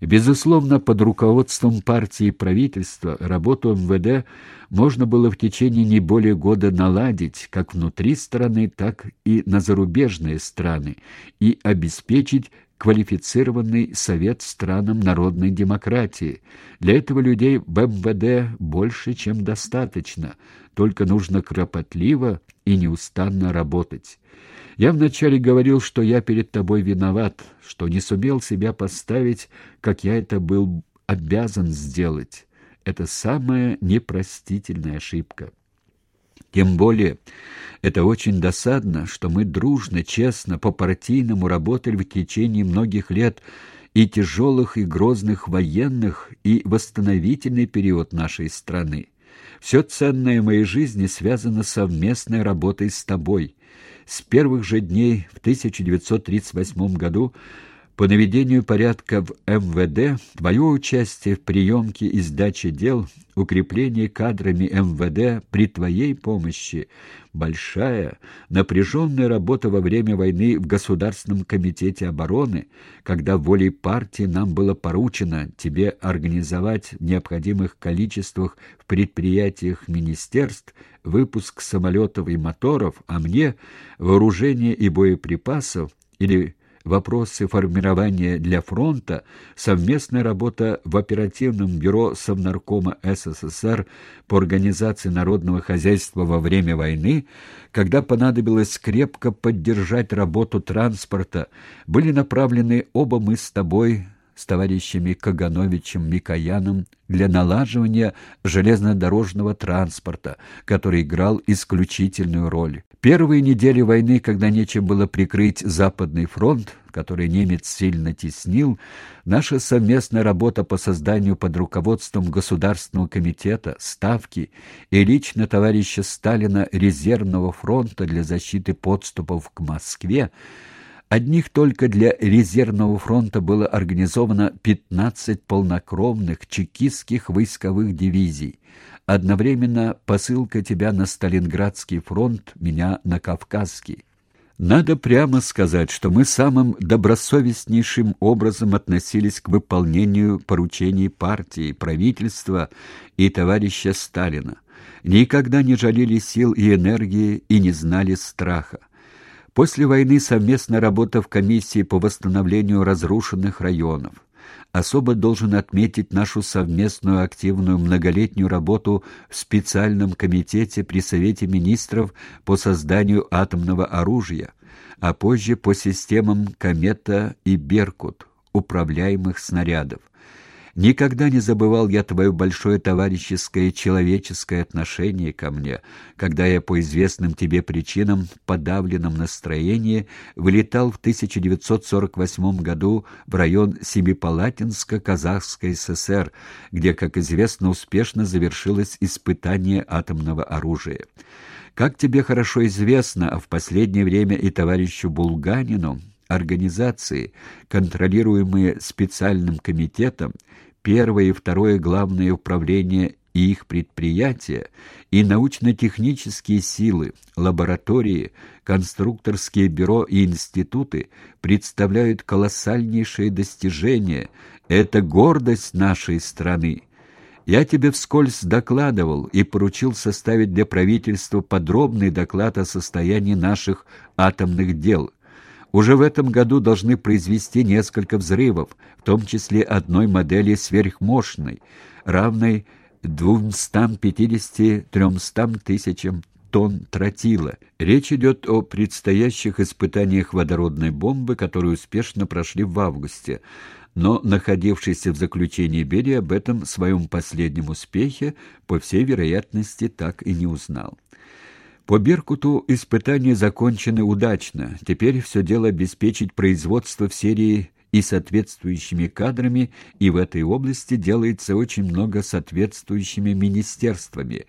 Безусловно, под руководством партии и правительства работу МВД можно было в течение не более года наладить как внутри страны, так и на зарубежные страны и обеспечить квалифицированный совет странам народной демократии. Для этого людей в МВД больше, чем достаточно, только нужно кропотливо и неустанно работать. Я вначале говорил, что я перед тобой виноват, что не сумел себя поставить, как я это был обязан сделать. Это самая непростительная ошибка. Тем более, это очень досадно, что мы дружно, честно, по-партийному работали в течение многих лет и тяжелых, и грозных военных, и восстановительный период нашей страны. Все ценное моей жизни связано совместной работой с тобой. С первых же дней в 1938 году по наведению порядка в МВД, твое участие в приемке и сдаче дел, укреплении кадрами МВД при твоей помощи, большая, напряженная работа во время войны в Государственном комитете обороны, когда волей партии нам было поручено тебе организовать в необходимых количествах в предприятиях министерств выпуск самолетов и моторов, а мне вооружение и боеприпасов или вопросы формирования для фронта, совместная работа в оперативном бюро Совнаркома СССР по организации народного хозяйства во время войны, когда понадобилось крепко поддержать работу транспорта, были направлены оба мы с тобой с товарищами Кагановичем Микояном для налаживания железнодорожного транспорта, который играл исключительную роль. Первые недели войны, когда нечем было прикрыть Западный фронт, который немец сильно теснил, наша совместная работа по созданию под руководством Государственного комитета, Ставки и лично товарища Сталина резервного фронта для защиты подступов к Москве Одних только для резервного фронта было организовано 15 полнокровных чекистских войсковых дивизий. Одновременно посылка тебя на Сталинградский фронт, меня на Кавказский. Надо прямо сказать, что мы самым добросовестнейшим образом относились к выполнению поручений партии, правительства и товарища Сталина. Никогда не жалели сил и энергии и не знали страха. После войны совместная работа в комиссии по восстановлению разрушенных районов. Особо должен отметить нашу совместную активную многолетнюю работу в специальном комитете при Совете министров по созданию атомного оружия, а позже по системам «Комета» и «Беркут» управляемых снарядов. Никогда не забывал я твое большое товарищеское человеческое отношение ко мне, когда я по известным тебе причинам в подавленном настроении вылетал в 1948 году в район Семипалатинска Казахской ССР, где, как известно, успешно завершилось испытание атомного оружия. Как тебе хорошо известно, а в последнее время и товарищу Булганину, организации, контролируемые специальным комитетом, первое и второе главное управление и их предприятия, и научно-технические силы, лаборатории, конструкторские бюро и институты представляют колоссальнейшие достижения. Это гордость нашей страны. Я тебе вскользь докладывал и поручил составить для правительства подробный доклад о состоянии наших атомных дел. Уже в этом году должны произвести несколько взрывов, в том числе одной модели сверхмощной, равной 250-300 тысячам тонн тротила. Речь идет о предстоящих испытаниях водородной бомбы, которые успешно прошли в августе, но находившийся в заключении Берия об этом своем последнем успехе, по всей вероятности, так и не узнал. По «Беркуту» испытания закончены удачно. Теперь все дело обеспечить производство в серии и соответствующими кадрами, и в этой области делается очень много соответствующими министерствами.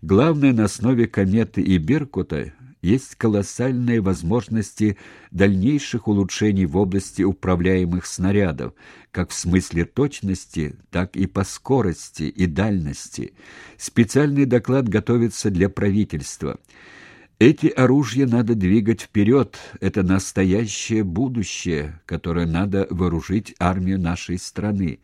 Главное, на основе «Кометы» и «Беркута» есть колоссальные возможности дальнейших улучшений в области управляемых снарядов, как в смысле точности, так и по скорости и дальности. Специальный доклад готовится для правительства. Эти оружия надо двигать вперед. Это настоящее будущее, которое надо вооружить армию нашей страны.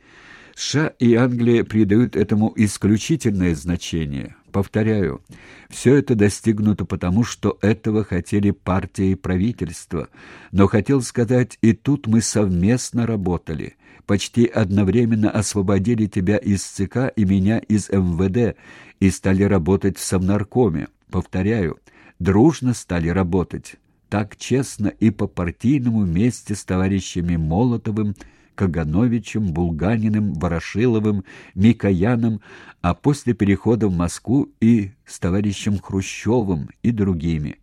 США и Англия придают этому исключительное значение. Повторяю, все это достигнуто потому, что этого хотели партия и правительство. Но хотел сказать, и тут мы совместно работали. Почти одновременно освободили тебя из ЦК и меня из МВД и стали работать в Совнаркоме. Повторяю, дружно стали работать. Так честно и по-партийному вместе с товарищами Молотовым, Кагановичем, Булганиным, Ворошиловым, Микояном, а после перехода в Москву и с товарищем Хрущевым и другими.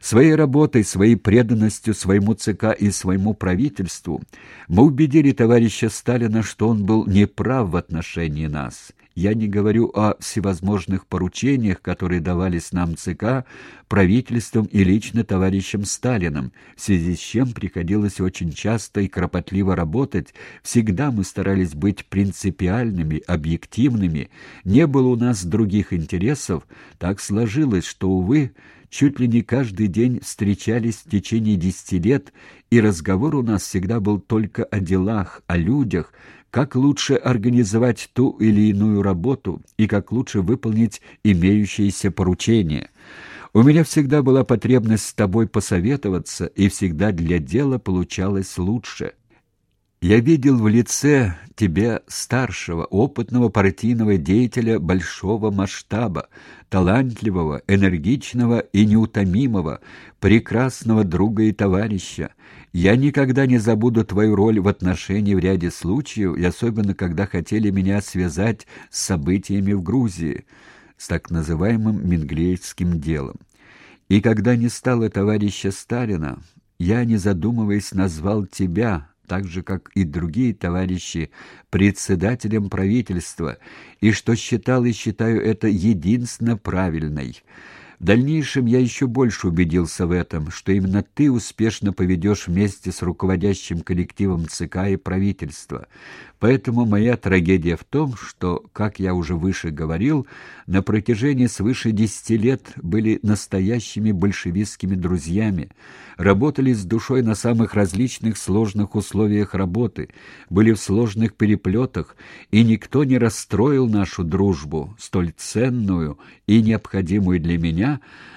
Своей работой, своей преданностью своему ЦК и своему правительству мы убедили товарища Сталина, что он был неправ в отношении нас. Я не говорю о всевозможных поручениях, которые давались нам ЦК, правительством и лично товарищем Сталиным, в связи с чем приходилось очень часто и кропотливо работать. Всегда мы старались быть принципиальными, объективными. Не было у нас других интересов. Так сложилось, что, увы, чуть ли не каждый день встречались в течение десяти лет, и разговор у нас всегда был только о делах, о людях, как лучше организовать ту или иную работу и как лучше выполнить имеющиеся поручения. У меня всегда была потребность с тобой посоветоваться, и всегда для дела получалось лучше. Я видел в лице тебя старшего, опытного партийного деятеля большого масштаба, талантливого, энергичного и неутомимого, прекрасного друга и товарища. Я никогда не забуду твою роль в отношении в ряде случаев, и особенно когда хотели меня связать с событиями в Грузии, с так называемым Менглеевским делом. И когда не стало товарища Сталина, я, не задумываясь, назвал тебя так же, как и другие товарищи, председателем правительства, и что считал и считаю это единственно правильной. В дальнейшем я еще больше убедился в этом, что именно ты успешно поведешь вместе с руководящим коллективом ЦК и правительства. Поэтому моя трагедия в том, что, как я уже выше говорил, на протяжении свыше десяти лет были настоящими большевистскими друзьями, работали с душой на самых различных сложных условиях работы, были в сложных переплетах, и никто не расстроил нашу дружбу, столь ценную и необходимую для меня,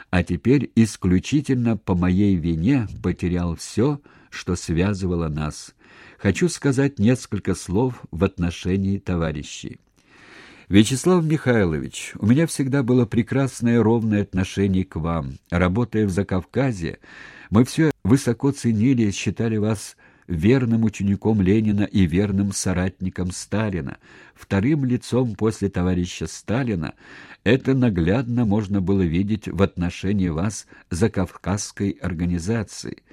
а теперь исключительно по моей вине потерял все, что связывало нас хочу сказать несколько слов в отношении товарищей. Вячеслав Михайлович, у меня всегда было прекрасное ровное отношение к вам. Работая в Закавказье, мы все высоко ценили и считали вас верным учеником Ленина и верным соратником Сталина, вторым лицом после товарища Сталина, это наглядно можно было видеть в отношении вас Закавказской организации.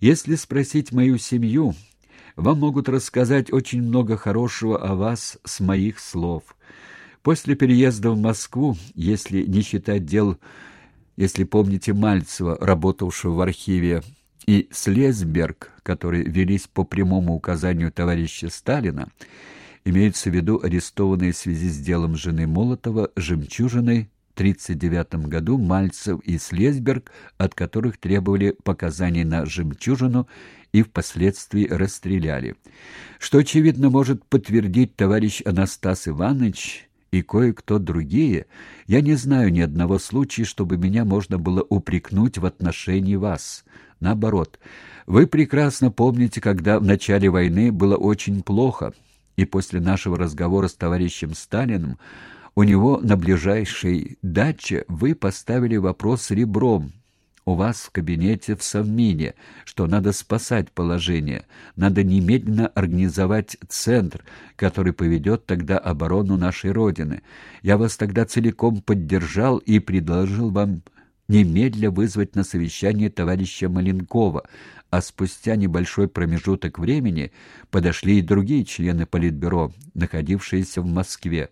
Если спросить мою семью, вам могут рассказать очень много хорошего о вас с моих слов. После переезда в Москву, если не считать дел, если помните Мальцева, работавшего в архиве, и Слезберг, которые велись по прямому указанию товарища Сталина, имеются в виду арестованные в связи с делом жены Молотова «Жемчужиной» 1939 году Мальцев и Слезберг, от которых требовали показаний на «Жемчужину» и впоследствии расстреляли. Что, очевидно, может подтвердить товарищ Анастас Иванович и кое-кто другие, я не знаю ни одного случая, чтобы меня можно было упрекнуть в отношении вас. Наоборот, вы прекрасно помните, когда в начале войны было очень плохо, и после нашего разговора с товарищем Сталиным у него на ближайшей даче вы поставили вопрос ребром, у вас в кабинете в Совмине, что надо спасать положение, надо немедленно организовать центр, который поведет тогда оборону нашей Родины. Я вас тогда целиком поддержал и предложил вам немедля вызвать на совещание товарища Маленкова, а спустя небольшой промежуток времени подошли и другие члены Политбюро, находившиеся в Москве.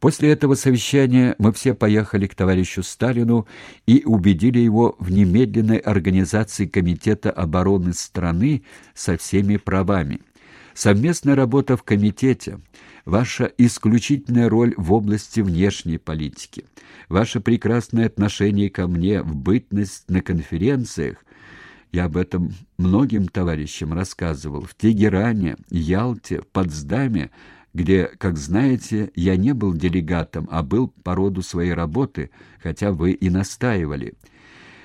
После этого совещания мы все поехали к товарищу Сталину и убедили его в немедленной организации Комитета обороны страны со всеми правами. Совместная работа в комитете, ваша исключительная роль в области внешней политики, ваше прекрасное отношение ко мне в бытность на конференциях, я об этом многим товарищам рассказывал, в Тегеране, Ялте, Потсдаме, где, как знаете, я не был делегатом, а был по роду своей работы, хотя вы и настаивали.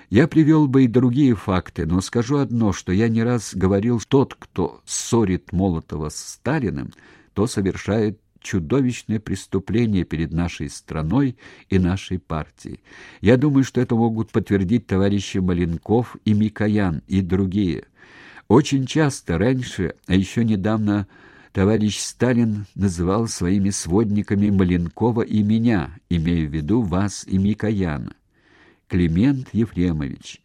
Я привел бы и другие факты, но скажу одно, что я не раз говорил, тот, кто ссорит Молотова с Сталиным, то совершает чудовищное преступление перед нашей страной и нашей партией. Я думаю, что это могут подтвердить товарищи Маленков и Микоян и другие. Очень часто раньше, а еще недавно товарищ Сталин называл своими сводниками Маленкова и меня, имея в виду вас и Микояна. Климент Ефремович.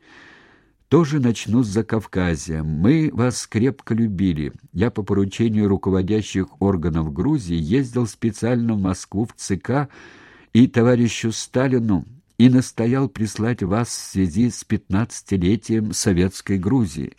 Тоже начну с Закавказья. Мы вас крепко любили. Я по поручению руководящих органов Грузии ездил специально в Москву в ЦК и товарищу Сталину и настоял прислать вас в связи с пятнадцатилетием Советской Грузии.